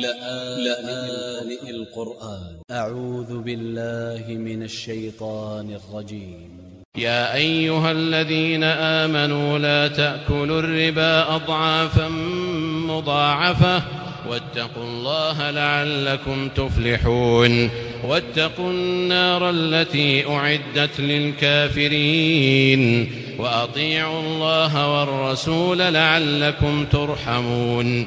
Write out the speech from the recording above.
لآن القرآن. أ ع و ذ ب ا ل ل ه من ا ل ش ي ط ا ن ا ل ج ي م يا أيها الذين آمنوا لا تأكلوا الربا أضعافا مضاعفة. واتقوا الله لعلكم تفلحون. واتقوا النار التي أعدت للكافرين. وأطيعوا الله والرسول لعلكم ترحمون.